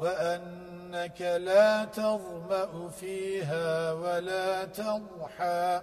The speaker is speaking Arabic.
وأنك لا تظمأ فيها ولا تضحى.